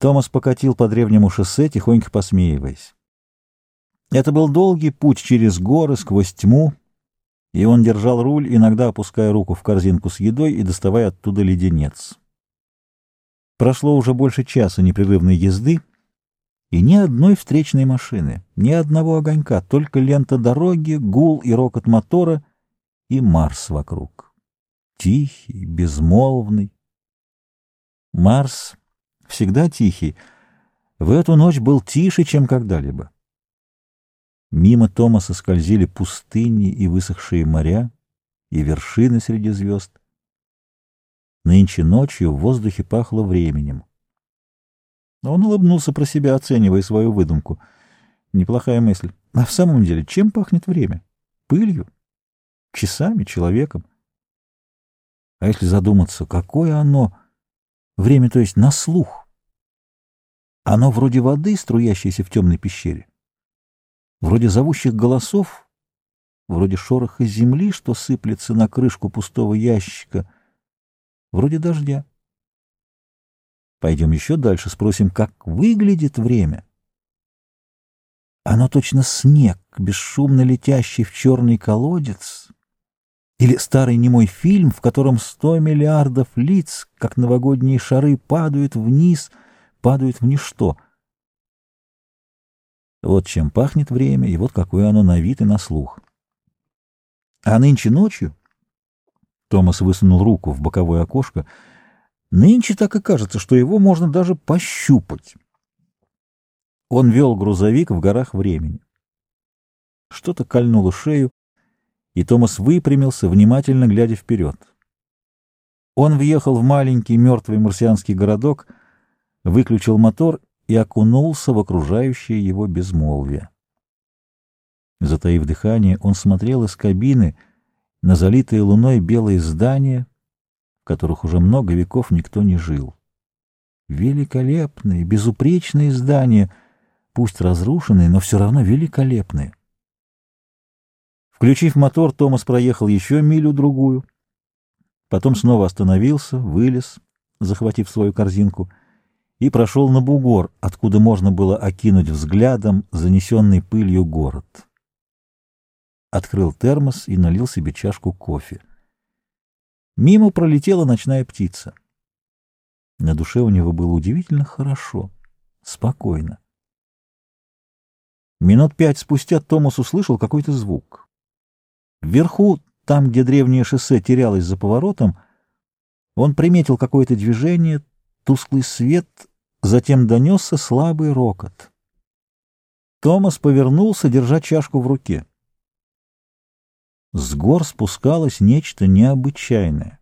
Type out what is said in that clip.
Томас покатил по древнему шоссе, тихонько посмеиваясь. Это был долгий путь через горы, сквозь тьму, и он держал руль, иногда опуская руку в корзинку с едой и доставая оттуда леденец. Прошло уже больше часа непрерывной езды, и ни одной встречной машины, ни одного огонька, только лента дороги, гул и рокот мотора и Марс вокруг. Тихий, безмолвный. Марс всегда тихий, в эту ночь был тише, чем когда-либо. Мимо Томаса скользили пустыни и высохшие моря, и вершины среди звезд. Нынче ночью в воздухе пахло временем. Он улыбнулся про себя, оценивая свою выдумку. Неплохая мысль. А в самом деле, чем пахнет время? Пылью? Часами? Человеком? А если задуматься, какое оно... Время, то есть на слух? Оно вроде воды, струящейся в темной пещере вроде зовущих голосов, вроде шороха земли, что сыплется на крышку пустого ящика, вроде дождя. Пойдем еще дальше, спросим, как выглядит время. Оно точно снег, бесшумно летящий в черный колодец, или старый немой фильм, в котором сто миллиардов лиц, как новогодние шары, падают вниз, падают в ничто — вот чем пахнет время, и вот какое оно на вид и на слух. А нынче ночью... Томас высунул руку в боковое окошко. Нынче так и кажется, что его можно даже пощупать. Он вел грузовик в горах времени. Что-то кольнуло шею, и Томас выпрямился, внимательно глядя вперед. Он въехал в маленький мертвый марсианский городок, выключил мотор и окунулся в окружающее его безмолвие. Затаив дыхание, он смотрел из кабины на залитые луной белые здания, в которых уже много веков никто не жил. Великолепные, безупречные здания, пусть разрушенные, но все равно великолепные. Включив мотор, Томас проехал еще милю-другую, потом снова остановился, вылез, захватив свою корзинку — и прошел на бугор, откуда можно было окинуть взглядом занесенный пылью город. Открыл термос и налил себе чашку кофе. Мимо пролетела ночная птица. На душе у него было удивительно хорошо, спокойно. Минут пять спустя Томас услышал какой-то звук. Вверху, там, где древнее шоссе терялось за поворотом, он приметил какое-то движение, тусклый свет Затем донесся слабый рокот. Томас повернулся, держа чашку в руке. С гор спускалось нечто необычайное.